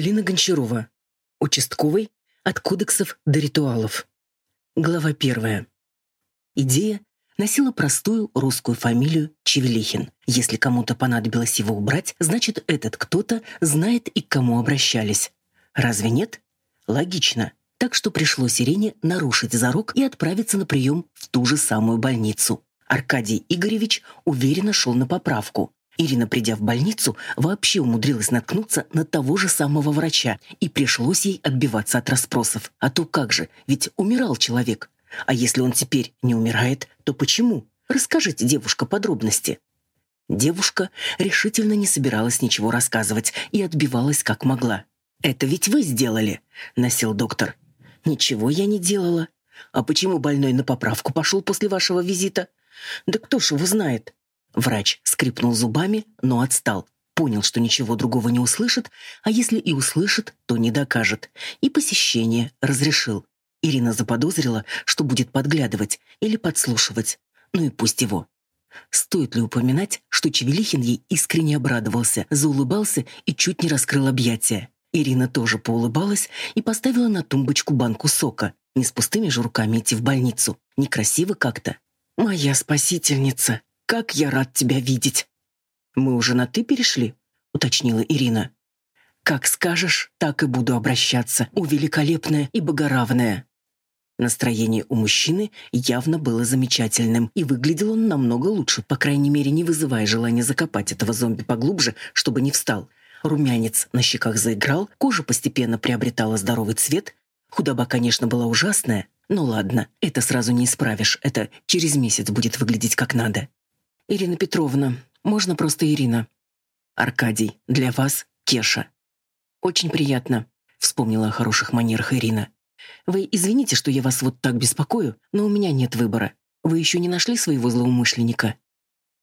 Галина Гончарова. Участковый. От кодексов до ритуалов. Глава первая. Идея носила простую русскую фамилию Чевелихин. Если кому-то понадобилось его убрать, значит, этот кто-то знает и к кому обращались. Разве нет? Логично. Так что пришлось Ирине нарушить зарок и отправиться на прием в ту же самую больницу. Аркадий Игоревич уверенно шел на поправку. Ирина, придя в больницу, вообще умудрилась наткнуться на того же самого врача, и пришлось ей отбиваться от расспросов. А то как же, ведь умирал человек. А если он теперь не умирает, то почему? Расскажите, девушка, подробности. Девушка решительно не собиралась ничего рассказывать и отбивалась как могла. «Это ведь вы сделали», — насел доктор. «Ничего я не делала. А почему больной на поправку пошел после вашего визита? Да кто ж его знает?» Врач скрипнул зубами, но отстал. Понял, что ничего другого не услышит, а если и услышит, то не докажет. И посещение разрешил. Ирина заподозрила, что будет подглядывать или подслушивать. Ну и пусть его. Стоит ли упоминать, что Чевелихин ей искренне обрадовался, заулыбался и чуть не раскрыл объятия. Ирина тоже поулыбалась и поставила на тумбочку банку сока. Не с пустыми же руками идти в больницу. Некрасиво как-то. «Моя спасительница!» Как я рад тебя видеть!» «Мы уже на «ты» перешли?» — уточнила Ирина. «Как скажешь, так и буду обращаться, у великолепная и богоравная». Настроение у мужчины явно было замечательным, и выглядел он намного лучше, по крайней мере, не вызывая желания закопать этого зомби поглубже, чтобы не встал. Румянец на щеках заиграл, кожа постепенно приобретала здоровый цвет. Худоба, конечно, была ужасная, но ладно, это сразу не исправишь, это через месяц будет выглядеть как надо. «Ирина Петровна, можно просто Ирина?» «Аркадий, для вас Кеша». «Очень приятно», — вспомнила о хороших манерах Ирина. «Вы извините, что я вас вот так беспокою, но у меня нет выбора. Вы еще не нашли своего злоумышленника?»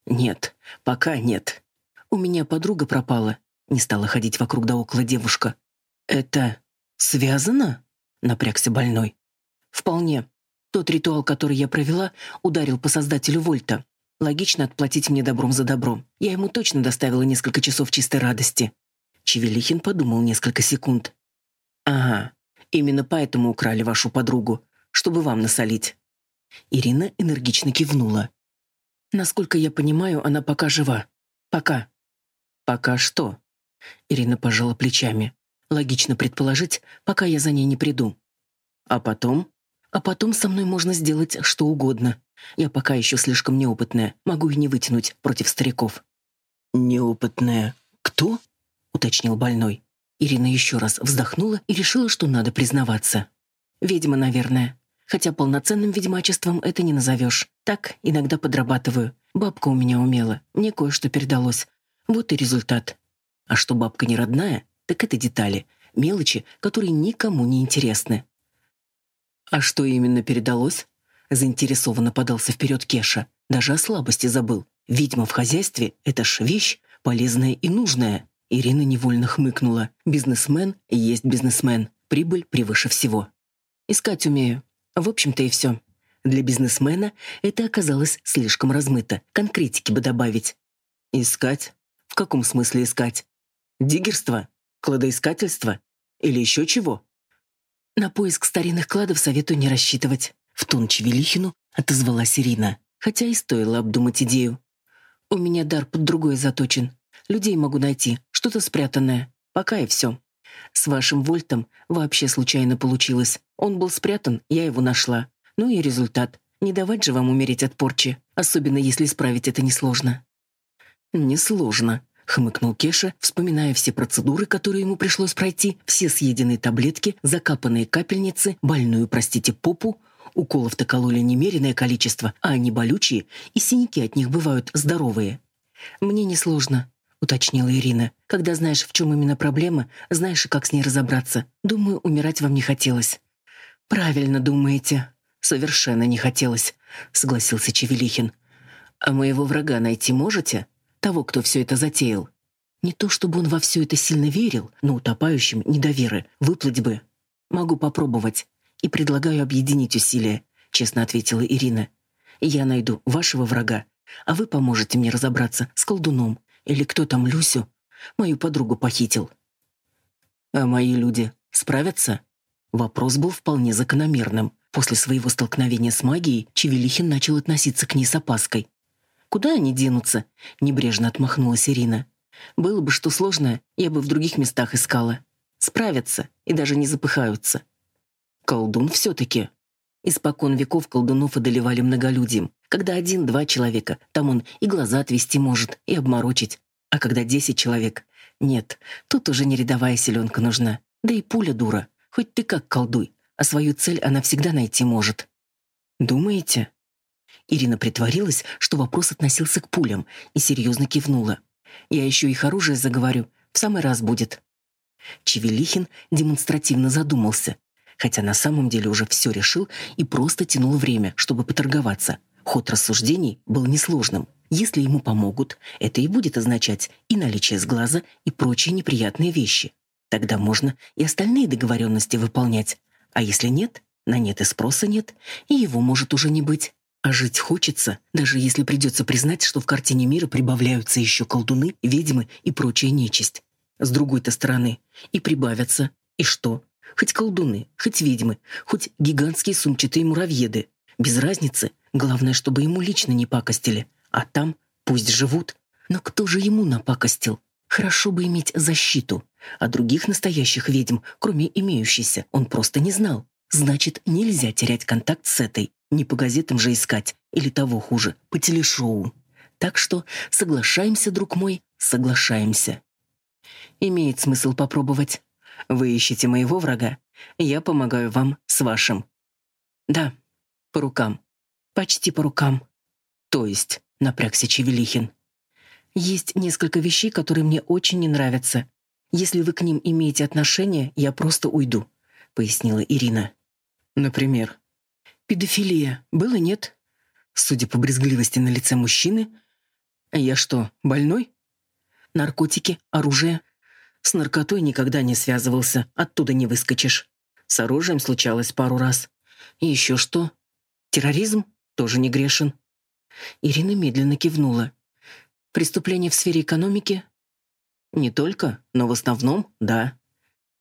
«Нет, пока нет. У меня подруга пропала», — не стала ходить вокруг да около девушка. «Это связано?» — напрягся больной. «Вполне. Тот ритуал, который я провела, ударил по создателю Вольта. Логично отплатить мне добром за добро. Я ему точно доставила несколько часов чистой радости. Чевелихин подумал несколько секунд. «Ага, именно поэтому украли вашу подругу, чтобы вам насолить». Ирина энергично кивнула. «Насколько я понимаю, она пока жива. Пока». «Пока что?» Ирина пожала плечами. «Логично предположить, пока я за ней не приду». «А потом?» «А потом со мной можно сделать что угодно. Я пока еще слишком неопытная, могу и не вытянуть против стариков». «Неопытная? Кто?» — уточнил больной. Ирина еще раз вздохнула и решила, что надо признаваться. «Ведьма, наверное. Хотя полноценным ведьмачеством это не назовешь. Так, иногда подрабатываю. Бабка у меня умела, мне кое-что передалось. Вот и результат. А что бабка не родная, так это детали, мелочи, которые никому не интересны». «А что именно передалось?» Заинтересованно подался вперед Кеша. Даже о слабости забыл. Ведьма в хозяйстве — это ж вещь, полезная и нужная. Ирина невольно хмыкнула. Бизнесмен есть бизнесмен. Прибыль превыше всего. Искать умею. В общем-то и все. Для бизнесмена это оказалось слишком размыто. Конкретики бы добавить. Искать? В каком смысле искать? Диггерство? Кладоискательство? Или еще чего? На поиск старинных кладов советую не рассчитывать. В тон Чевелихину отозвалась Ирина, хотя и стоило обдумать идею. «У меня дар под другое заточен. Людей могу найти, что-то спрятанное. Пока и все. С вашим Вольтом вообще случайно получилось. Он был спрятан, я его нашла. Ну и результат. Не давать же вам умереть от порчи, особенно если исправить это несложно». «Несложно», — хмыкнул Кеша, вспоминая все процедуры, которые ему пришлось пройти, все съеденные таблетки, закапанные капельницы, больную, простите, попу, Уколов-то кололи немеренное количество, а они болючие, и синяки от них бывают здоровые. «Мне несложно», — уточнила Ирина. «Когда знаешь, в чем именно проблема, знаешь и как с ней разобраться. Думаю, умирать вам не хотелось». «Правильно думаете». «Совершенно не хотелось», — согласился Чевелихин. «А моего врага найти можете? Того, кто все это затеял?» Не то чтобы он во все это сильно верил, но утопающим недоверы выплыть бы. Могу попробовать и предлагаю объединить усилия», — честно ответила Ирина. «Я найду вашего врага, а вы поможете мне разобраться с колдуном или кто там Люсю, мою подругу похитил». А мои люди справятся? Вопрос был вполне закономерным. После своего столкновения с магией Чевелихин начал относиться к ней с опаской. «Куда они денутся?» — небрежно отмахнулась Ирина. «Было бы что сложное, я бы в других местах искала. Справятся и даже не запыхаются». «Колдун все-таки». Испокон веков колдунов одолевали многолюдием. Когда один-два человека, там он и глаза отвести может, и обморочить. А когда десять человек... Нет, тут уже не рядовая селенка нужна. Да и пуля дура. Хоть ты как колдуй, а свою цель она всегда найти может. Думаете? Ирина притворилась, что вопрос относился к пулям, и серьезно кивнула. Я еще их оружие заговорю, в самый раз будет. Чевелихин демонстративно задумался, хотя на самом деле уже все решил и просто тянул время, чтобы поторговаться. Ход рассуждений был несложным. Если ему помогут, это и будет означать и наличие сглаза, и прочие неприятные вещи. Тогда можно и остальные договоренности выполнять. А если нет, на нет и спроса нет, и его может уже не быть. А жить хочется, даже если придется признать, что в картине мира прибавляются еще колдуны, ведьмы и прочая нечисть. С другой-то стороны, и прибавятся. И что? Хоть колдуны, хоть ведьмы, хоть гигантские сумчатые муравьеды. Без разницы. Главное, чтобы ему лично не пакостили. А там пусть живут. Но кто же ему напакостил? Хорошо бы иметь защиту. А других настоящих ведьм, кроме имеющейся, он просто не знал. Значит, нельзя терять контакт с этой. Не по газетам же искать. Или того хуже, по телешоу. Так что соглашаемся, друг мой, соглашаемся. Имеет смысл попробовать. Вы ищете моего врага, я помогаю вам с вашим. Да, по рукам. Почти по рукам. То есть, напрягся Чевелихин. Есть несколько вещей, которые мне очень не нравятся. Если вы к ним имеете отношение, я просто уйду, пояснила Ирина. Например, педофилия. Было нет? Судя по брезгливости на лице мужчины, я что, больной? Наркотики, оружие. С наркотой никогда не связывался, оттуда не выскочишь. С оружием случалось пару раз. И еще что? Терроризм тоже не грешен. Ирина медленно кивнула. Преступления в сфере экономики? Не только, но в основном, да.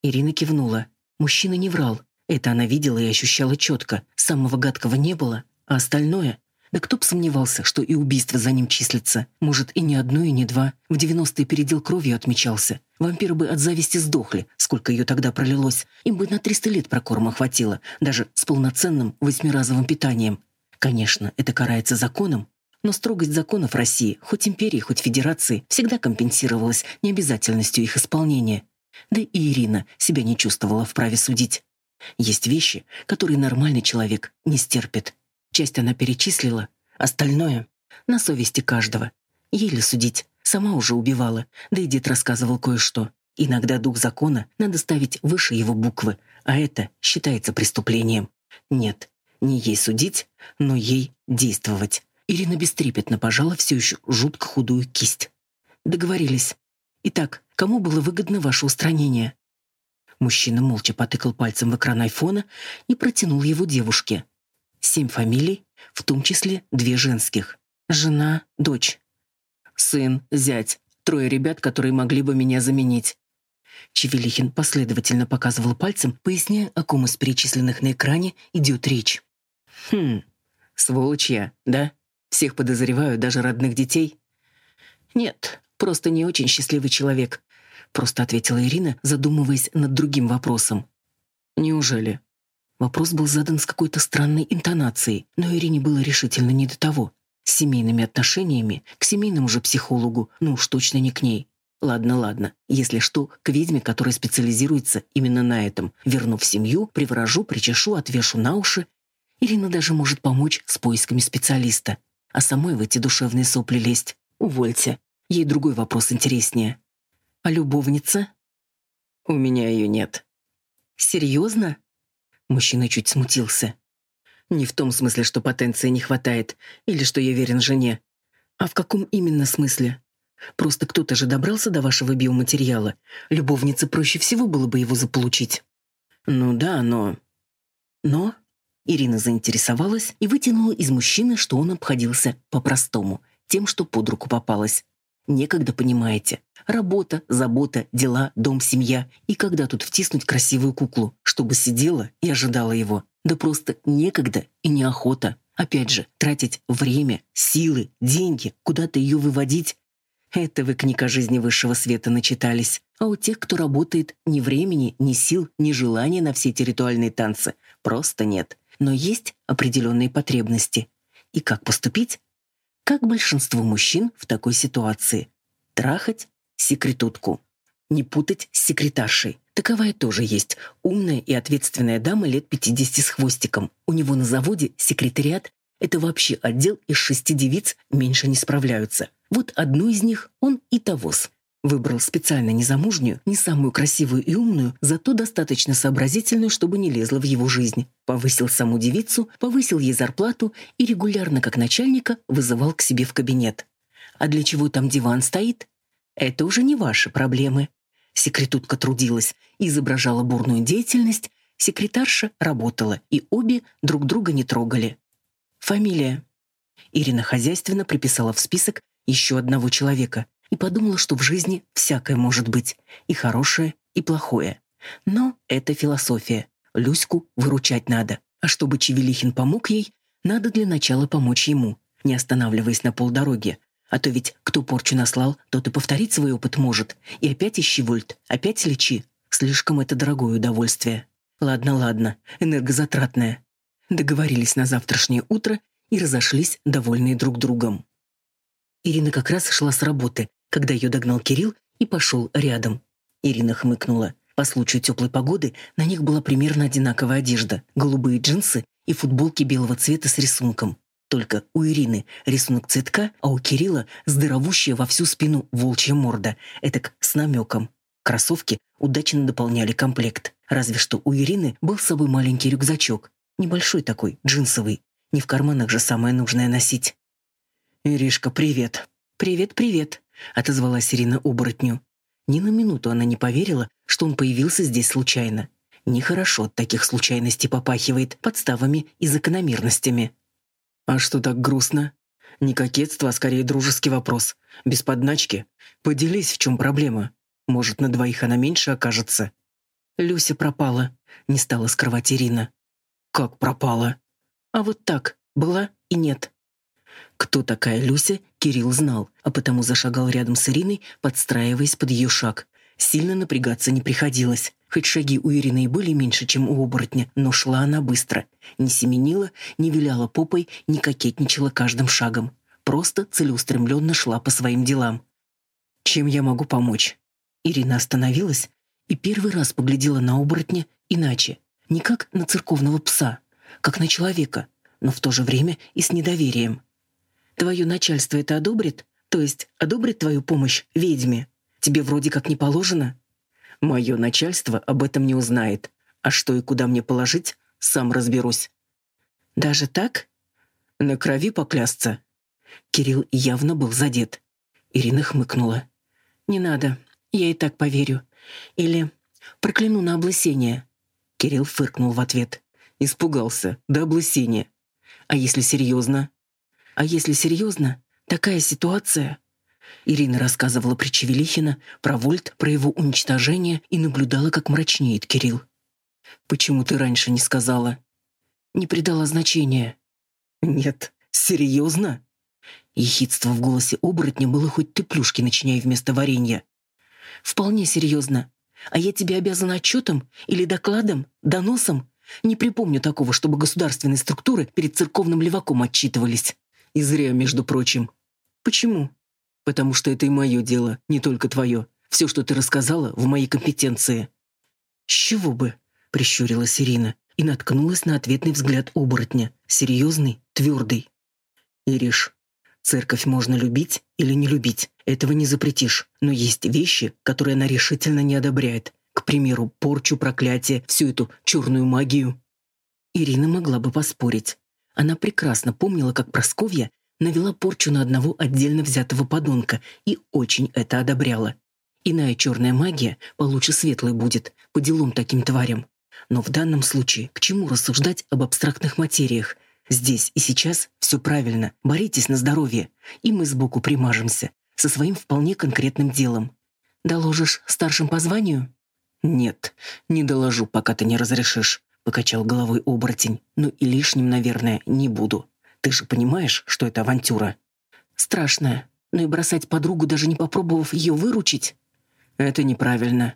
Ирина кивнула. Мужчина не врал. Это она видела и ощущала четко. Самого гадкого не было, а остальное... Да кто б сомневался, что и убийство за ним числится. Может, и не одно, и не два. В девяностые передел кровью отмечался. Вампиры бы от зависти сдохли, сколько ее тогда пролилось. Им бы на триста лет прокорма хватило, даже с полноценным восьмиразовым питанием. Конечно, это карается законом, но строгость законов России, хоть империи, хоть федерации, всегда компенсировалась необязательностью их исполнения. Да и Ирина себя не чувствовала вправе судить. Есть вещи, которые нормальный человек не стерпит. Часть она перечислила, остальное — на совести каждого. Еле судить, сама уже убивала, да и дед рассказывал кое-что. Иногда дух закона надо ставить выше его буквы, а это считается преступлением. Нет, не ей судить, но ей действовать. Ирина бестрепетно пожала все еще жутко худую кисть. Договорились. Итак, кому было выгодно ваше устранение? Мужчина молча потыкал пальцем в экран айфона и протянул его девушке. Семь фамилий, в том числе две женских. Жена, дочь. Сын, зять, трое ребят, которые могли бы меня заменить. Чевелихин последовательно показывал пальцем, поясняя, о ком из перечисленных на экране идет речь. «Хм, сволочь я, да?» Всех подозреваю, даже родных детей. Нет, просто не очень счастливый человек, просто ответила Ирина, задумываясь над другим вопросом. Неужели? Вопрос был задан с какой-то странной интонацией, но Ирине было решительно не до того. С семейными отношениями, к семейному же психологу, ну уж точно не к ней. Ладно, ладно. Если что, к ведьме, которая специализируется именно на этом. Верну в семью, приворожу, причешу, отвешу на уши. Ирина даже может помочь с поисками специалиста а самой в эти душевные сопли лезть. Увольте. Ей другой вопрос интереснее. А любовница? У меня ее нет. Серьезно? Мужчина чуть смутился. Не в том смысле, что потенции не хватает, или что я верен жене. А в каком именно смысле? Просто кто-то же добрался до вашего биоматериала. Любовнице проще всего было бы его заполучить. Ну да, но... Но? Ирина заинтересовалась и вытянула из мужчины, что он обходился по-простому, тем, что под руку попалось. Некогда, понимаете. Работа, забота, дела, дом, семья. И когда тут втиснуть красивую куклу, чтобы сидела и ожидала его? Да просто некогда и неохота. Опять же, тратить время, силы, деньги, куда-то ее выводить. Это вы книга жизни высшего света начитались. А у тех, кто работает, ни времени, ни сил, ни желания на все эти ритуальные танцы просто нет. Но есть определенные потребности. И как поступить? Как большинство мужчин в такой ситуации? Трахать секретутку. Не путать с секретаршей. Таковая тоже есть. Умная и ответственная дама лет 50 с хвостиком. У него на заводе секретариат — это вообще отдел из шести девиц меньше не справляются. Вот одну из них он и тавоз. Выбрал специально незамужнюю, не самую красивую и умную, зато достаточно сообразительную, чтобы не лезла в его жизнь. Повысил саму девицу, повысил ей зарплату и регулярно, как начальника, вызывал к себе в кабинет. А для чего там диван стоит? Это уже не ваши проблемы. Секретутка трудилась изображала бурную деятельность, секретарша работала, и обе друг друга не трогали. Фамилия. Ирина хозяйственно приписала в список еще одного человека, и подумала, что в жизни всякое может быть, и хорошее, и плохое. Но это философия. Люську выручать надо. А чтобы Чевелихин помог ей, надо для начала помочь ему, не останавливаясь на полдороге. А то ведь кто порчу наслал, тот и повторить свой опыт может. И опять ищи вольт, опять лечи. Слишком это дорогое удовольствие. Ладно, ладно, энергозатратное. Договорились на завтрашнее утро и разошлись, довольные друг другом. Ирина как раз шла с работы, когда ее догнал Кирилл и пошел рядом. Ирина хмыкнула. По случаю теплой погоды на них была примерно одинаковая одежда. Голубые джинсы и футболки белого цвета с рисунком. Только у Ирины рисунок цветка, а у Кирилла здоровущая во всю спину волчья морда, этак с намеком. Кроссовки удачно дополняли комплект. Разве что у Ирины был с собой маленький рюкзачок. Небольшой такой, джинсовый. Не в карманах же самое нужное носить. «Иришка, привет!» «Привет-привет!» — отозвалась Ирина оборотню. Ни на минуту она не поверила, что он появился здесь случайно. Нехорошо от таких случайностей попахивает подставами и закономерностями. «А что так грустно?» «Не кокетство, а скорее дружеский вопрос. Без подначки. Поделись, в чем проблема. Может, на двоих она меньше окажется?» «Люся пропала», — не стала скрывать Ирина. «Как пропала?» «А вот так. Была и нет». Кто такая Люся, Кирилл знал, а потому зашагал рядом с Ириной, подстраиваясь под ее шаг. Сильно напрягаться не приходилось. Хоть шаги у Ирины и были меньше, чем у оборотня, но шла она быстро. Не семенила, не виляла попой, не кокетничала каждым шагом. Просто целеустремленно шла по своим делам. «Чем я могу помочь?» Ирина остановилась и первый раз поглядела на оборотня иначе. Не как на церковного пса, как на человека, но в то же время и с недоверием. Твое начальство это одобрит? То есть одобрит твою помощь ведьме? Тебе вроде как не положено? Мое начальство об этом не узнает. А что и куда мне положить, сам разберусь. Даже так? На крови поклясться. Кирилл явно был задет. Ирина хмыкнула. «Не надо, я и так поверю. Или прокляну на облысение». Кирилл фыркнул в ответ. Испугался, до облысения. «А если серьезно?» А если серьезно, такая ситуация... Ирина рассказывала при Чевелихина про Вольт, про его уничтожение и наблюдала, как мрачнеет Кирилл. «Почему ты раньше не сказала?» «Не придала значения». «Нет, серьезно?» Ехидство в голосе оборотня было хоть ты плюшки начиняй вместо варенья. «Вполне серьезно. А я тебе обязана отчетом или докладом, доносом? Не припомню такого, чтобы государственные структуры перед церковным леваком отчитывались». И зря, между прочим. Почему? Потому что это и мое дело, не только твое. Все, что ты рассказала, в моей компетенции. С чего бы? Прищурилась Ирина и наткнулась на ответный взгляд оборотня. Серьезный, твердый. Ириш, церковь можно любить или не любить. Этого не запретишь. Но есть вещи, которые она решительно не одобряет. К примеру, порчу, проклятие, всю эту черную магию. Ирина могла бы поспорить. Она прекрасно помнила, как Просковья навела порчу на одного отдельно взятого подонка и очень это одобряла. Иная черная магия получше светлой будет, по делам таким тварям. Но в данном случае к чему рассуждать об абстрактных материях? Здесь и сейчас все правильно, боритесь на здоровье, и мы сбоку примажемся. со своим вполне конкретным делом. Доложишь старшим по званию? Нет, не доложу, пока ты не разрешишь, покачал головой оборотень. Ну и лишним, наверное, не буду. Ты же понимаешь, что это авантюра. Страшная. Но и бросать подругу, даже не попробовав ее выручить? Это неправильно.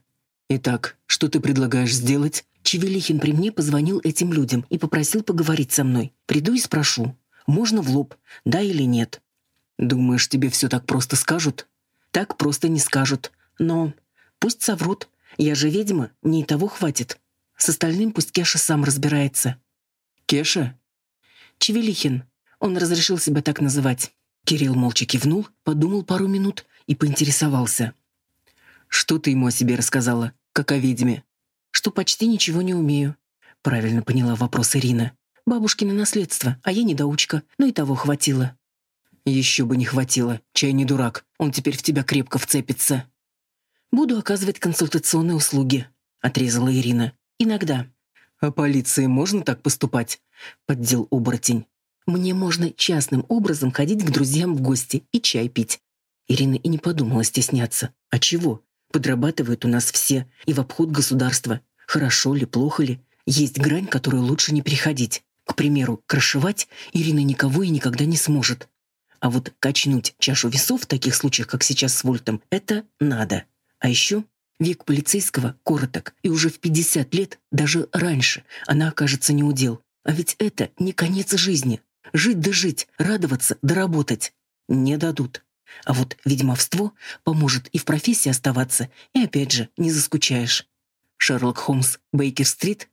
Итак, что ты предлагаешь сделать? Чевелихин при мне позвонил этим людям и попросил поговорить со мной. Приду и спрошу. Можно в лоб, да или нет. Думаешь, тебе все так просто скажут? Так просто не скажут. Но пусть соврут. Я же ведьма, мне и того хватит. С остальным пусть Кеша сам разбирается. Кеша? Чевелихин. Он разрешил себя так называть. Кирилл молча кивнул, подумал пару минут и поинтересовался. «Что ты ему о себе рассказала, как о ведьме?» «Что почти ничего не умею». Правильно поняла вопрос Ирина. «Бабушкино наследство, а я недоучка, но и того хватило». Еще бы не хватило. Чай не дурак. Он теперь в тебя крепко вцепится. Буду оказывать консультационные услуги, отрезала Ирина. Иногда. А полиции можно так поступать? поддел оборотень. Мне можно частным образом ходить к друзьям в гости и чай пить. Ирина и не подумала стесняться. А чего? Подрабатывают у нас все и в обход государства. Хорошо ли, плохо ли? Есть грань, которую лучше не переходить. К примеру, крышевать Ирина никого и никогда не сможет. А вот качнуть чашу весов в таких случаях, как сейчас с Вольтом, это надо. А еще век полицейского короток, и уже в 50 лет, даже раньше, она окажется неудел. А ведь это не конец жизни. Жить да жить, радоваться да работать. Не дадут. А вот ведьмовство поможет и в профессии оставаться, и опять же не заскучаешь. Шерлок Холмс, Бейкер-стрит?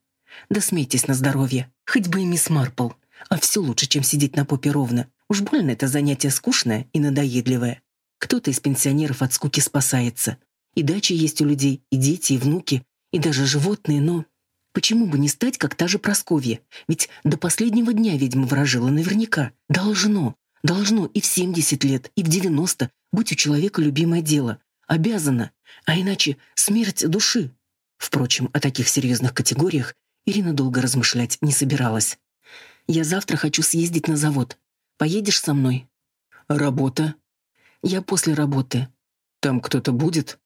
Да смейтесь на здоровье. Хоть бы и мисс Марпл. А все лучше, чем сидеть на попе ровно. Уж больно это занятие скучное и надоедливое. Кто-то из пенсионеров от скуки спасается. И дачи есть у людей, и дети, и внуки, и даже животные, но... Почему бы не стать, как та же Просковья? Ведь до последнего дня ведьма вражила наверняка. Должно, должно и в 70 лет, и в 90 быть у человека любимое дело. Обязано, а иначе смерть души. Впрочем, о таких серьезных категориях Ирина долго размышлять не собиралась. «Я завтра хочу съездить на завод. Поедешь со мной?» «Работа?» «Я после работы». «Там кто-то будет?»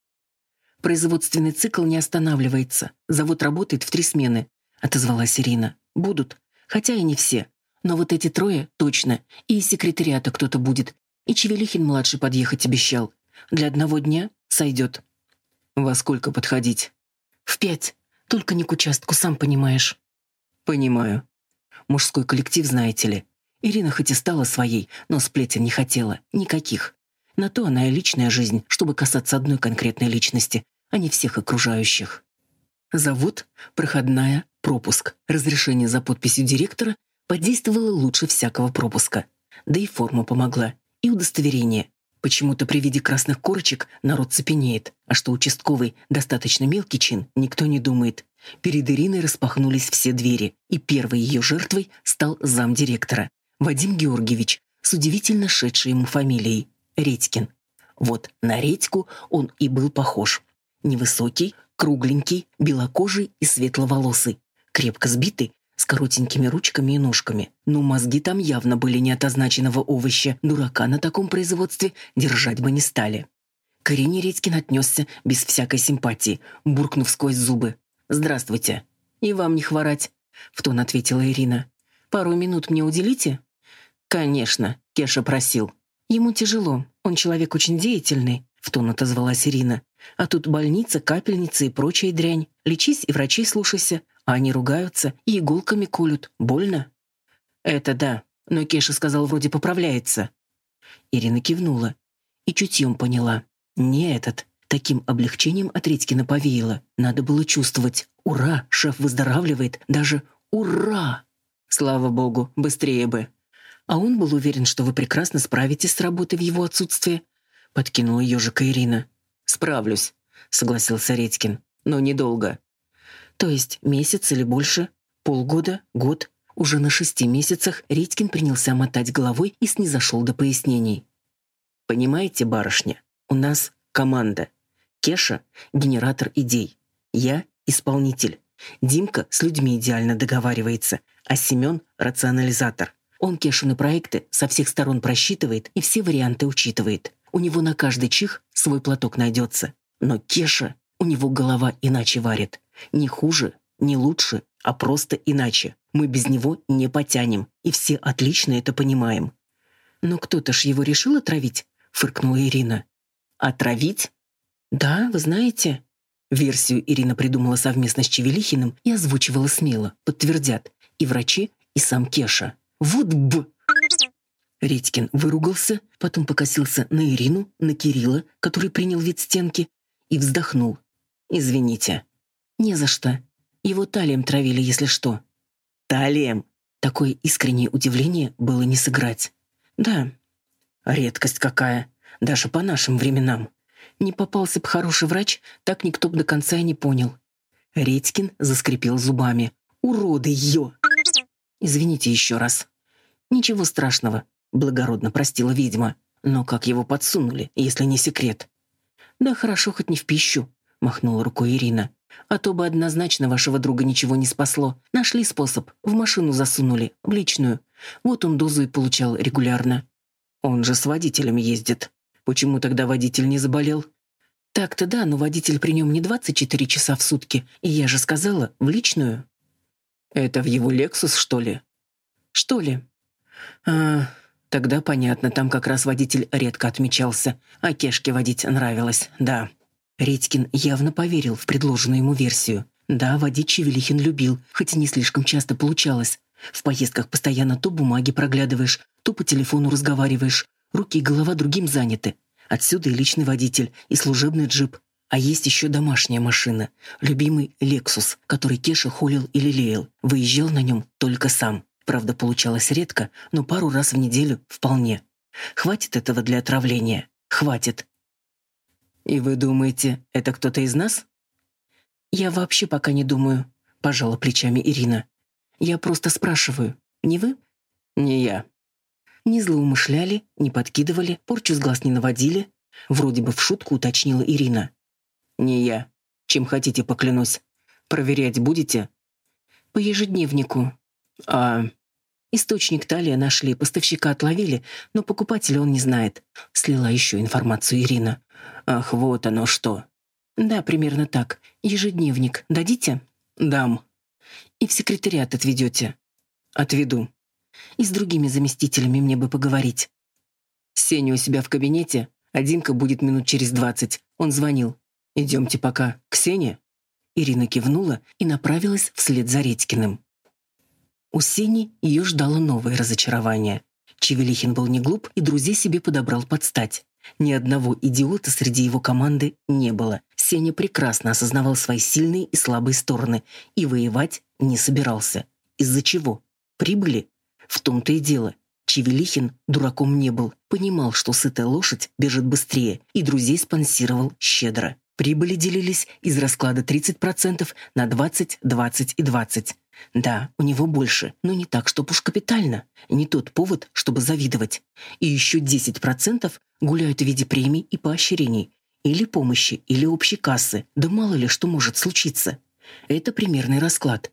«Производственный цикл не останавливается. Завод работает в три смены», — отозвалась Ирина. «Будут. Хотя и не все. Но вот эти трое точно. И из секретариата кто-то будет. И Чевелихин-младший подъехать обещал. Для одного дня сойдет». «Во сколько подходить?» «В пять. Только не к участку, сам понимаешь». «Понимаю. Мужской коллектив, знаете ли. Ирина хоть и стала своей, но сплетен не хотела. Никаких. На то она и личная жизнь, чтобы касаться одной конкретной личности, а не всех окружающих. Завод, проходная, пропуск. Разрешение за подписью директора подействовало лучше всякого пропуска. Да и форма помогла. И удостоверение. Почему-то при виде красных корочек народ цепенеет, а что участковый достаточно мелкий чин, никто не думает. Перед Ириной распахнулись все двери, и первой ее жертвой стал замдиректора. Вадим Георгиевич, с удивительно шедшей ему фамилией — Редькин. Вот на Редьку он и был похож. Невысокий, кругленький, белокожий и светловолосый, крепко сбитый, с коротенькими ручками и ножками. Но мозги там явно были не от означенного овоща. Дурака на таком производстве держать бы не стали. К Ирине Редькин отнесся без всякой симпатии, буркнув сквозь зубы. «Здравствуйте». «И вам не хворать», — в тон ответила Ирина. «Пару минут мне уделите?» «Конечно», — Кеша просил. «Ему тяжело. Он человек очень деятельный», — в тон отозвалась Ирина. «А тут больница, капельница и прочая дрянь. Лечись и врачей слушайся. А они ругаются и иголками колют. Больно?» «Это да. Но Кеша сказал, вроде поправляется». Ирина кивнула и чутьем поняла. «Не этот». Таким облегчением от Редькина повеяло. Надо было чувствовать. «Ура! Шеф выздоравливает! Даже ура!» «Слава богу, быстрее бы!» А он был уверен, что вы прекрасно справитесь с работой в его отсутствие. Подкинула ежика Ирина. «Справлюсь», — согласился Редькин. «Но недолго». «То есть месяц или больше? Полгода? Год?» Уже на шести месяцах Редькин принялся мотать головой и снизошел до пояснений. «Понимаете, барышня, у нас команда. Кеша — генератор идей. Я — исполнитель. Димка с людьми идеально договаривается, а Семен — рационализатор. Он Кешины проекты со всех сторон просчитывает и все варианты учитывает. У него на каждый чих свой платок найдется. Но Кеша, у него голова иначе варит. Не хуже, не лучше, а просто иначе. Мы без него не потянем, и все отлично это понимаем. «Но кто-то ж его решил отравить?» — фыркнула Ирина. «Отравить?» «Да, вы знаете». Версию Ирина придумала совместно с Чевелихиным и озвучивала смело, подтвердят и врачи, и сам Кеша. «Вот б...» Редькин выругался, потом покосился на Ирину, на Кирилла, который принял вид стенки, и вздохнул. «Извините». «Не за что. Его талием травили, если что». «Талием?» Такое искреннее удивление было не сыграть. «Да, редкость какая, даже по нашим временам. Не попался б хороший врач, так никто бы до конца и не понял». Редькин заскрипел зубами. «Уроды, ё!» «Извините еще раз». «Ничего страшного», — благородно простила ведьма. «Но как его подсунули, если не секрет?» «Да хорошо, хоть не в пищу», — махнула рукой Ирина. «А то бы однозначно вашего друга ничего не спасло. Нашли способ, в машину засунули, в личную. Вот он дозу и получал регулярно. Он же с водителем ездит. Почему тогда водитель не заболел? Так-то да, но водитель при нем не 24 часа в сутки. И я же сказала, в личную. Это в его «Лексус», что ли? Что ли? А, тогда понятно, там как раз водитель редко отмечался, а Кешке водить нравилось, да. Редькин явно поверил в предложенную ему версию. Да, водить Чевелихин любил, хоть и не слишком часто получалось. В поездках постоянно то бумаги проглядываешь, то по телефону разговариваешь. Руки и голова другим заняты. Отсюда и личный водитель, и служебный джип. А есть еще домашняя машина, любимый «Лексус», который Кеша холил и лелеял. Выезжал на нем только сам. Правда, получалось редко, но пару раз в неделю вполне. Хватит этого для отравления? Хватит. «И вы думаете, это кто-то из нас?» «Я вообще пока не думаю», — пожала плечами Ирина. Я просто спрашиваю. Не вы? Не я. Не злоумышляли, не подкидывали, порчу с глаз не наводили. Вроде бы в шутку уточнила Ирина. Не я. Чем хотите, поклянусь. Проверять будете? По ежедневнику. А... Источник талия нашли, поставщика отловили, но покупателя он не знает. Слила еще информацию Ирина. Ах, вот оно что. Да, примерно так. Ежедневник дадите? Дам. И в секретариат отведете. Отведу. И с другими заместителями мне бы поговорить. Сеня у себя в кабинете, а Димка будет минут через двадцать. Он звонил. Идемте пока. К Сене? Ирина кивнула и направилась вслед за Редькиным. У Сени ее ждало новое разочарование. Чевелихин был не глуп и друзей себе подобрал под стать. Ни одного идиота среди его команды не было. Сеня прекрасно осознавал свои сильные и слабые стороны и воевать не собирался. Из-за чего? Прибыли? В том-то и дело. Чевелихин дураком не был. Понимал, что сытая лошадь бежит быстрее, и друзей спонсировал щедро. Прибыли делились из расклада 30% на 20, 20 и 20. Да, у него больше, но не так, чтоб уж капитально. Не тот повод, чтобы завидовать. И еще 10% гуляют в виде премий и поощрений. Или помощи, или общей кассы. Да мало ли что может случиться. Это примерный расклад.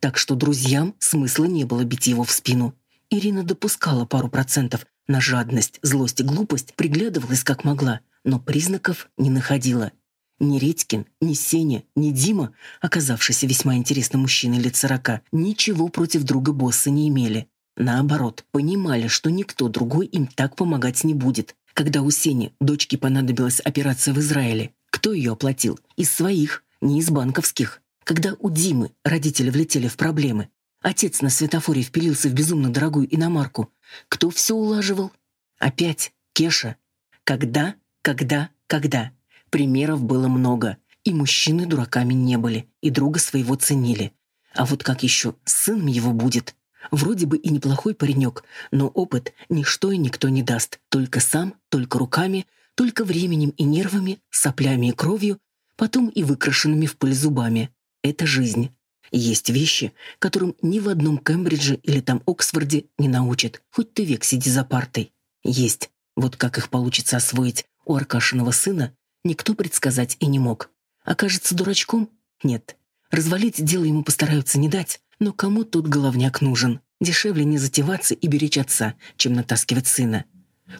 Так что друзьям смысла не было бить его в спину. Ирина допускала пару процентов на жадность, злость и глупость, приглядывалась как могла, но признаков не находила. Ни Редькин, ни Сеня, ни Дима, оказавшийся весьма интересным мужчиной лет сорока, ничего против друга босса не имели. Наоборот, понимали, что никто другой им так помогать не будет. Когда у Сени дочке понадобилась операция в Израиле, кто ее оплатил? Из своих, не из банковских. Когда у Димы родители влетели в проблемы, отец на светофоре впилился в безумно дорогую иномарку, кто все улаживал? Опять Кеша. Когда, когда, когда? Примеров было много, и мужчины дураками не были, и друга своего ценили. А вот как еще сын его будет? Вроде бы и неплохой паренек, но опыт ничто и никто не даст. Только сам, только руками, только временем и нервами, соплями и кровью, потом и выкрашенными в пыль зубами. Это жизнь. Есть вещи, которым ни в одном Кембридже или там Оксфорде не научат, хоть ты век сиди за партой. Есть. Вот как их получится освоить у Аркашиного сына, никто предсказать и не мог. Окажется дурачком? Нет. Развалить дело ему постараются не дать, но кому тут головняк нужен? Дешевле не затеваться и беречь отца, чем натаскивать сына.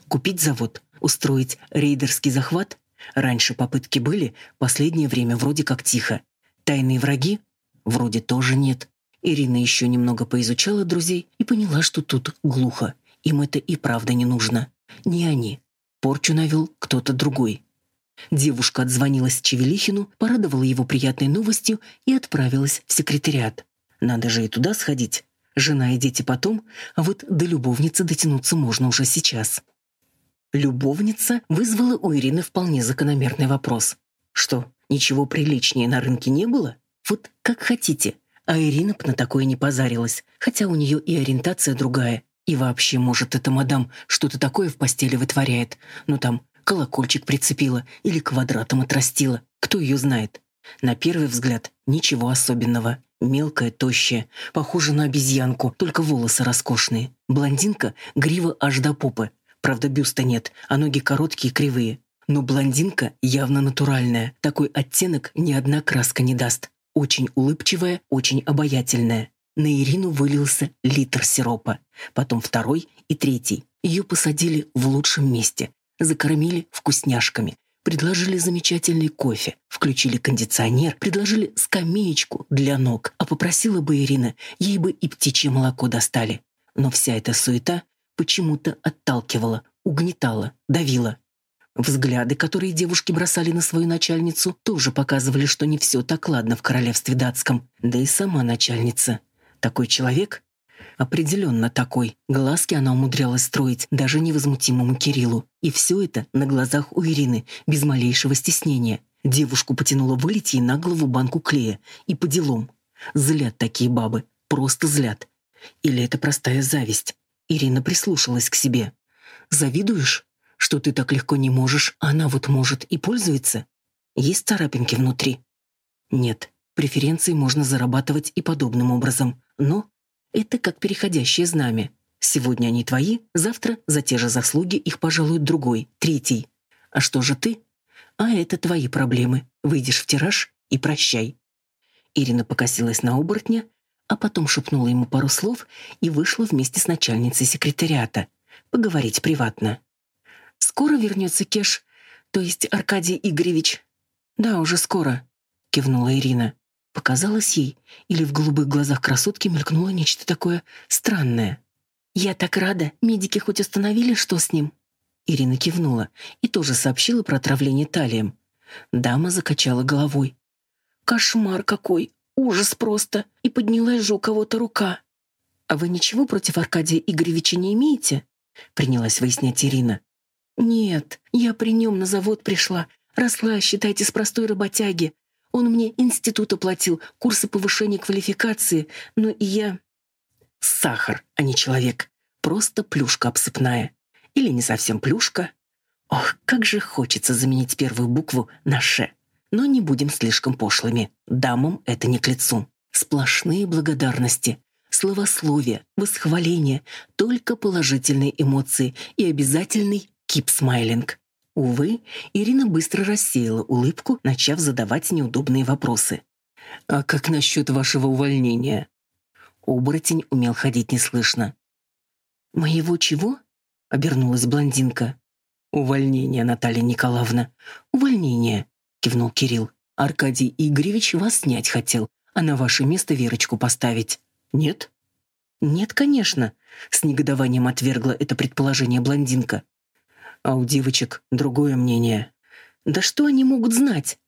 Купить завод, устроить рейдерский захват? Раньше попытки были, последнее время вроде как тихо. Тайные враги? Вроде тоже нет. Ирина еще немного поизучала друзей и поняла, что тут глухо. Им это и правда не нужно. Не они. Порчу навел кто-то другой. Девушка отзвонилась Чевелихину, порадовала его приятной новостью и отправилась в секретариат. Надо же и туда сходить. Жена и дети потом, а вот до любовницы дотянуться можно уже сейчас. Любовница вызвала у Ирины вполне закономерный вопрос. Что, ничего приличнее на рынке не было? Вот как хотите. А Ирина б на такое не позарилась, хотя у нее и ориентация другая. И вообще, может, эта мадам что-то такое в постели вытворяет. Ну там, колокольчик прицепила или квадратом отрастила. Кто ее знает? На первый взгляд ничего особенного. Мелкая, тощая, похожа на обезьянку, только волосы роскошные. Блондинка, грива аж до попы. Правда, бюста нет, а ноги короткие и кривые. Но блондинка явно натуральная. Такой оттенок ни одна краска не даст. Очень улыбчивая, очень обаятельная. На Ирину вылился литр сиропа. Потом второй и третий. Ее посадили в лучшем месте. Закормили вкусняшками предложили замечательный кофе, включили кондиционер, предложили скамеечку для ног, а попросила бы Ирина, ей бы и птичье молоко достали. Но вся эта суета почему-то отталкивала, угнетала, давила. Взгляды, которые девушки бросали на свою начальницу, тоже показывали, что не все так ладно в королевстве датском. Да и сама начальница. Такой человек Определенно такой. Глазки она умудрялась строить даже невозмутимому Кириллу. И все это на глазах у Ирины, без малейшего стеснения. Девушку потянуло вылить ей на голову банку клея. И по делам. Злят такие бабы. Просто злят. Или это простая зависть? Ирина прислушалась к себе. «Завидуешь? Что ты так легко не можешь, а она вот может и пользуется? Есть царапинки внутри?» «Нет, преференции можно зарабатывать и подобным образом. Но это как переходящее знамя. Сегодня они твои, завтра за те же заслуги их пожалует другой, третий. А что же ты? А это твои проблемы. Выйдешь в тираж и прощай. Ирина покосилась на оборотня, а потом шепнула ему пару слов и вышла вместе с начальницей секретариата. Поговорить приватно. «Скоро вернется Кеш, то есть Аркадий Игоревич?» «Да, уже скоро», — кивнула Ирина. Показалось ей, или в голубых глазах красотки мелькнуло нечто такое странное. «Я так рада. Медики хоть установили, что с ним?» Ирина кивнула и тоже сообщила про отравление талием. Дама закачала головой. «Кошмар какой! Ужас просто! И поднялась же у кого-то рука!» «А вы ничего против Аркадия Игоревича не имеете?» Принялась выяснять Ирина. «Нет, я при нем на завод пришла. Росла, считайте, с простой работяги. Он мне институт оплатил, курсы повышения квалификации, но и я... Сахар, а не человек. Просто плюшка обсыпная. Или не совсем плюшка. Ох, как же хочется заменить первую букву на «ш». Но не будем слишком пошлыми. Дамам это не к лицу. Сплошные благодарности, словословие, восхваление, только положительные эмоции и обязательный кип-смайлинг. Увы, Ирина быстро рассеяла улыбку, начав задавать неудобные вопросы. «А как насчет вашего увольнения?» Оборотень умел ходить неслышно. «Моего чего?» — обернулась блондинка. «Увольнение, Наталья Николаевна. Увольнение», — кивнул Кирилл. «Аркадий Игоревич вас снять хотел, а на ваше место Верочку поставить. Нет?» «Нет, конечно», — с негодованием отвергла это предположение блондинка а у девочек другое мнение. Да что они могут знать?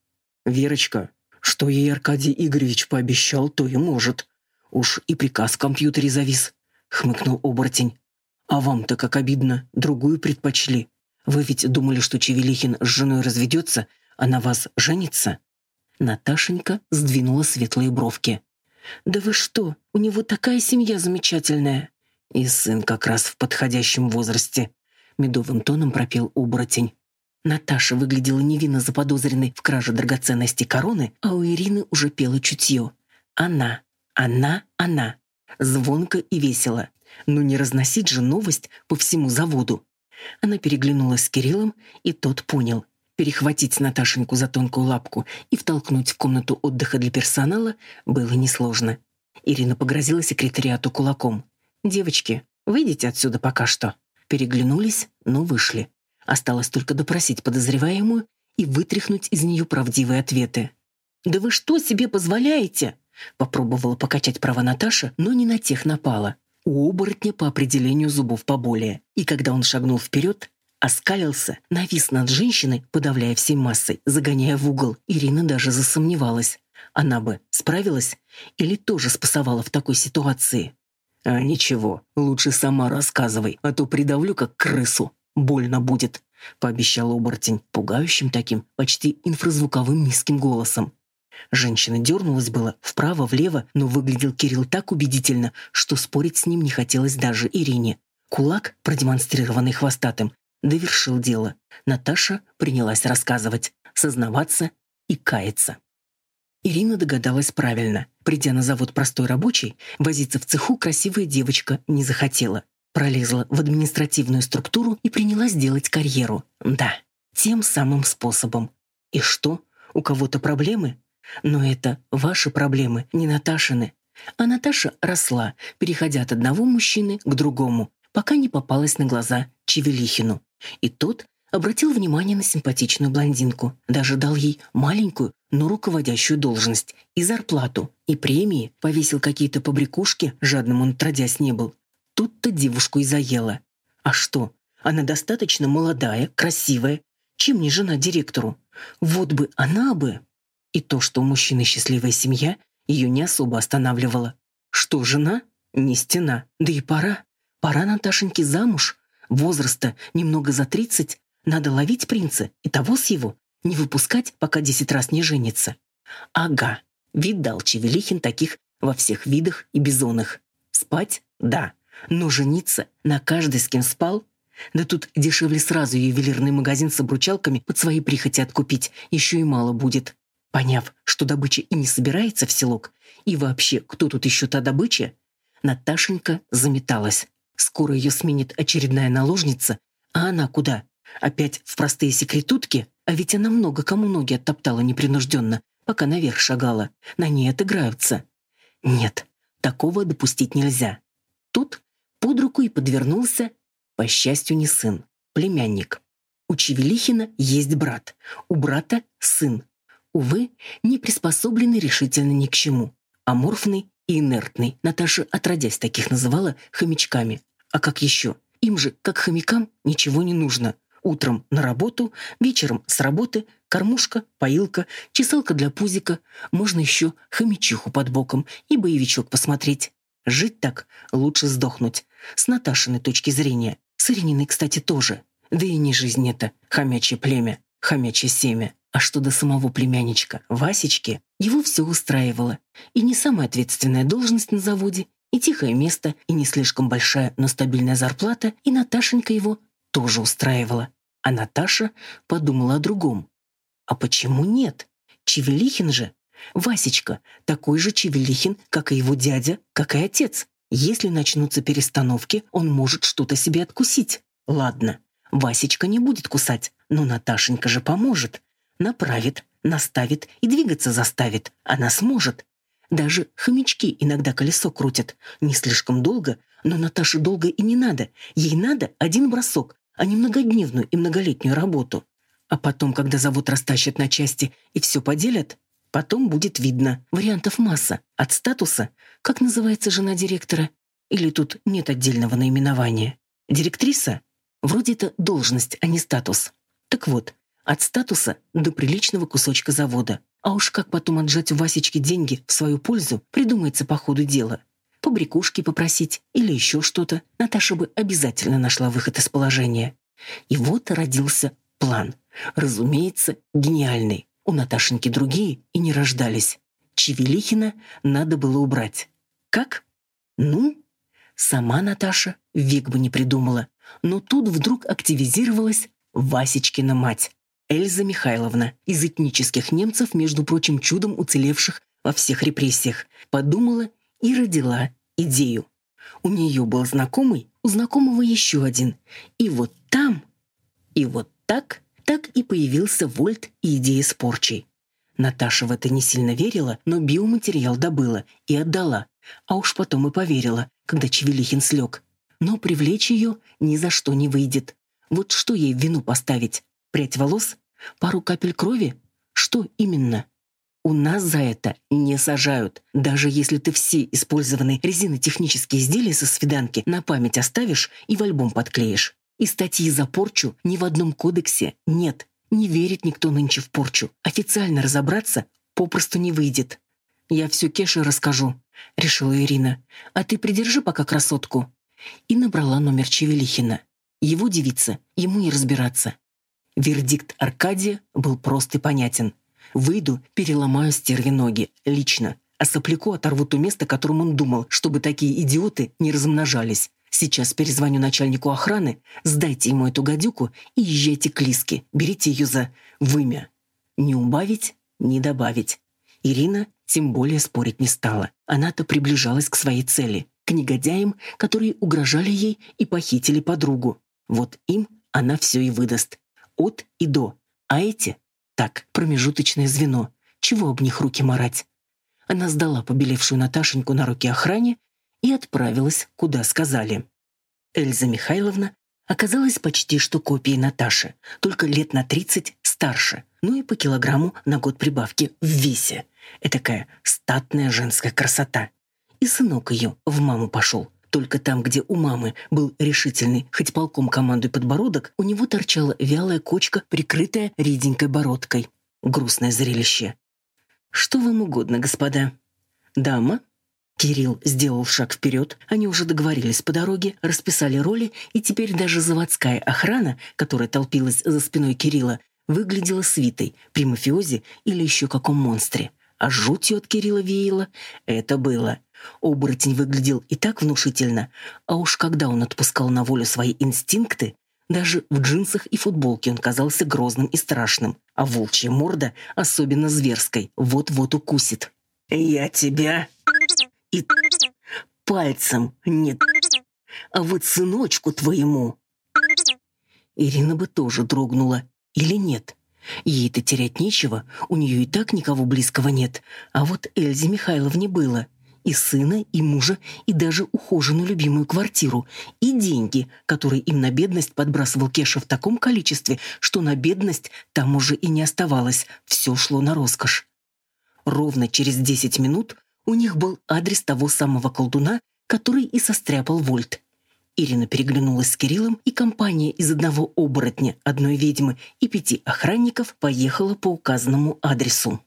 Верочка, что ей Аркадий Игоревич пообещал, то и может. Уж и приказ в компьютере завис, хмыкнул оборотень. А вам-то как обидно, другую предпочли. Вы ведь думали, что Чевелихин с женой разведется, а на вас женится? Наташенька сдвинула светлые бровки. «Да вы что, у него такая семья замечательная!» И сын как раз в подходящем возрасте медовым тоном пропел оборотень. Наташа выглядела невинно заподозренной в краже драгоценности короны, а у Ирины уже пело чутье. Она, она, она. Звонко и весело. Но не разносить же новость по всему заводу. Она переглянулась с Кириллом, и тот понял. Перехватить Наташеньку за тонкую лапку и втолкнуть в комнату отдыха для персонала было несложно. Ирина погрозила секретариату кулаком. «Девочки, выйдите отсюда пока что». Переглянулись, но вышли. Осталось только допросить подозреваемую и вытряхнуть из нее правдивые ответы. «Да вы что себе позволяете?» Попробовала покачать права Наташа, но не на тех напала. У оборотня по определению зубов поболее. И когда он шагнул вперед, оскалился, навис над женщиной, подавляя всей массой, загоняя в угол. Ирина даже засомневалась. Она бы справилась или тоже спасовала в такой ситуации? «А ничего, лучше сама рассказывай, а то придавлю как крысу. Больно будет», — пообещал оборотень, пугающим таким, почти инфразвуковым низким голосом. Женщина дернулась было вправо-влево, но выглядел Кирилл так убедительно, что спорить с ним не хотелось даже Ирине. Кулак, продемонстрированный хвостатым, довершил дело. Наташа принялась рассказывать, сознаваться и каяться. Ирина догадалась правильно. Придя на завод простой рабочий, возиться в цеху красивая девочка не захотела. Пролезла в административную структуру и принялась делать карьеру. Да, тем самым способом. И что? У кого-то проблемы? Но это ваши проблемы, не Наташины. А Наташа росла, переходя от одного мужчины к другому, пока не попалась на глаза Чевелихину. И тот обратил внимание на симпатичную блондинку, даже дал ей маленькую, но руководящую должность, и зарплату, и премии, повесил какие-то побрякушки, жадным он отродясь не был. Тут-то девушку и заела. А что, она достаточно молодая, красивая, чем не жена директору. Вот бы она бы... И то, что у мужчины счастливая семья, ее не особо останавливало. Что жена? Не стена. Да и пора. Пора Наташеньке замуж. Возраста немного за тридцать. Надо ловить принца и того с его. Не выпускать, пока десять раз не женится. Ага. Видал Чевелихин таких во всех видах и бизонах. Спать? Да. Но жениться на каждой, с кем спал? Да тут дешевле сразу ювелирный магазин с обручалками под свои прихоти откупить. Еще и мало будет. Поняв, что добыча и не собирается в селок, и вообще, кто тут еще та добыча, Наташенька заметалась. Скоро ее сменит очередная наложница, а она куда? Опять в простые секретутки? А ведь она много кому ноги оттоптала непринужденно, пока наверх шагала. На ней отыграются. Нет, такого допустить нельзя. Тут под руку и подвернулся, по счастью, не сын, племянник. У Чевелихина есть брат, у брата сын, увы, не приспособленный решительно ни к чему. Аморфный и инертный. Наташа, отродясь, таких называла хомячками. А как еще? Им же, как хомякам, ничего не нужно. Утром на работу, вечером с работы, кормушка, поилка, чесалка для пузика. Можно еще хомячиху под боком и боевичок посмотреть. Жить так лучше сдохнуть. С Наташиной точки зрения. С Ирининой, кстати, тоже. Да и не жизнь это, хомячье племя, хомячье семя. А что до самого племянничка, Васечки, его все устраивало. И не самая ответственная должность на заводе, и тихое место, и не слишком большая, но стабильная зарплата, и Наташенька его тоже устраивала. А Наташа подумала о другом. А почему нет? Чевелихин же. Васечка такой же Чевелихин, как и его дядя, как и отец. Если начнутся перестановки, он может что-то себе откусить. Ладно, Васечка не будет кусать, но Наташенька же поможет направит, наставит и двигаться заставит. Она сможет. Даже хомячки иногда колесо крутят. Не слишком долго, но Наташе долго и не надо. Ей надо один бросок, а не многодневную и многолетнюю работу. А потом, когда завод растащат на части и все поделят, потом будет видно. Вариантов масса. От статуса, как называется жена директора, или тут нет отдельного наименования. Директриса? Вроде это должность, а не статус. Так вот, от статуса до приличного кусочка завода. А уж как потом отжать у Васечки деньги в свою пользу, придумается по ходу дела. Побрякушки попросить или еще что-то. Наташа бы обязательно нашла выход из положения. И вот родился план. Разумеется, гениальный. У Наташеньки другие и не рождались. Чевелихина надо было убрать. Как? Ну, сама Наташа век бы не придумала. Но тут вдруг активизировалась Васечкина мать. Эльза Михайловна, из этнических немцев, между прочим, чудом уцелевших во всех репрессиях, подумала и родила идею. У нее был знакомый, у знакомого еще один. И вот там, и вот так, так и появился Вольт и идея с порчей. Наташа в это не сильно верила, но биоматериал добыла и отдала, а уж потом и поверила, когда Чевелихин слег. Но привлечь ее ни за что не выйдет. Вот что ей в вину поставить? Прядь волос? Пару капель крови? Что именно? У нас за это не сажают. Даже если ты все использованные резинотехнические изделия со свиданки на память оставишь и в альбом подклеишь. И статьи за порчу ни в одном кодексе нет. Не верит никто нынче в порчу. Официально разобраться попросту не выйдет. «Я все Кеше расскажу», — решила Ирина. «А ты придержи пока красотку». И набрала номер Чевелихина. Его девица, ему не разбираться. Вердикт Аркадия был прост и понятен. Выйду, переломаю стерви ноги. Лично. А сопляку оторву то место, которым он думал, чтобы такие идиоты не размножались. Сейчас перезвоню начальнику охраны, сдайте ему эту гадюку и езжайте к Лиске. Берите ее за вымя. Не убавить, не добавить. Ирина тем более спорить не стала. Она-то приближалась к своей цели. К негодяям, которые угрожали ей и похитили подругу. Вот им она все и выдаст. От и до. А эти так, промежуточное звено. Чего об них руки марать? Она сдала побелевшую Наташеньку на руки охране и отправилась, куда сказали. Эльза Михайловна оказалась почти что копией Наташи, только лет на тридцать старше, ну и по килограмму на год прибавки в весе. Этакая статная женская красота. И сынок ее в маму пошел. Только там, где у мамы был решительный, хоть полком командуй подбородок, у него торчала вялая кочка, прикрытая реденькой бородкой. Грустное зрелище. «Что вам угодно, господа?» «Дама?» Кирилл сделал шаг вперед, они уже договорились по дороге, расписали роли, и теперь даже заводская охрана, которая толпилась за спиной Кирилла, выглядела свитой, при мафиозе или еще каком монстре. А жутью от Кирилла веяло — это было. Оборотень выглядел и так внушительно, а уж когда он отпускал на волю свои инстинкты, даже в джинсах и футболке он казался грозным и страшным, а волчья морда особенно зверской, вот-вот укусит. «Я тебя и пальцем не а вот сыночку твоему». Ирина бы тоже дрогнула, или нет? Ей-то терять нечего, у нее и так никого близкого нет, а вот Эльзе Михайловне было — и сына, и мужа, и даже ухоженную любимую квартиру, и деньги, которые им на бедность подбрасывал Кеша в таком количестве, что на бедность там уже и не оставалось, все шло на роскошь. Ровно через десять минут у них был адрес того самого колдуна, который и состряпал Вольт. Ирина переглянулась с Кириллом, и компания из одного оборотня, одной ведьмы и пяти охранников поехала по указанному адресу.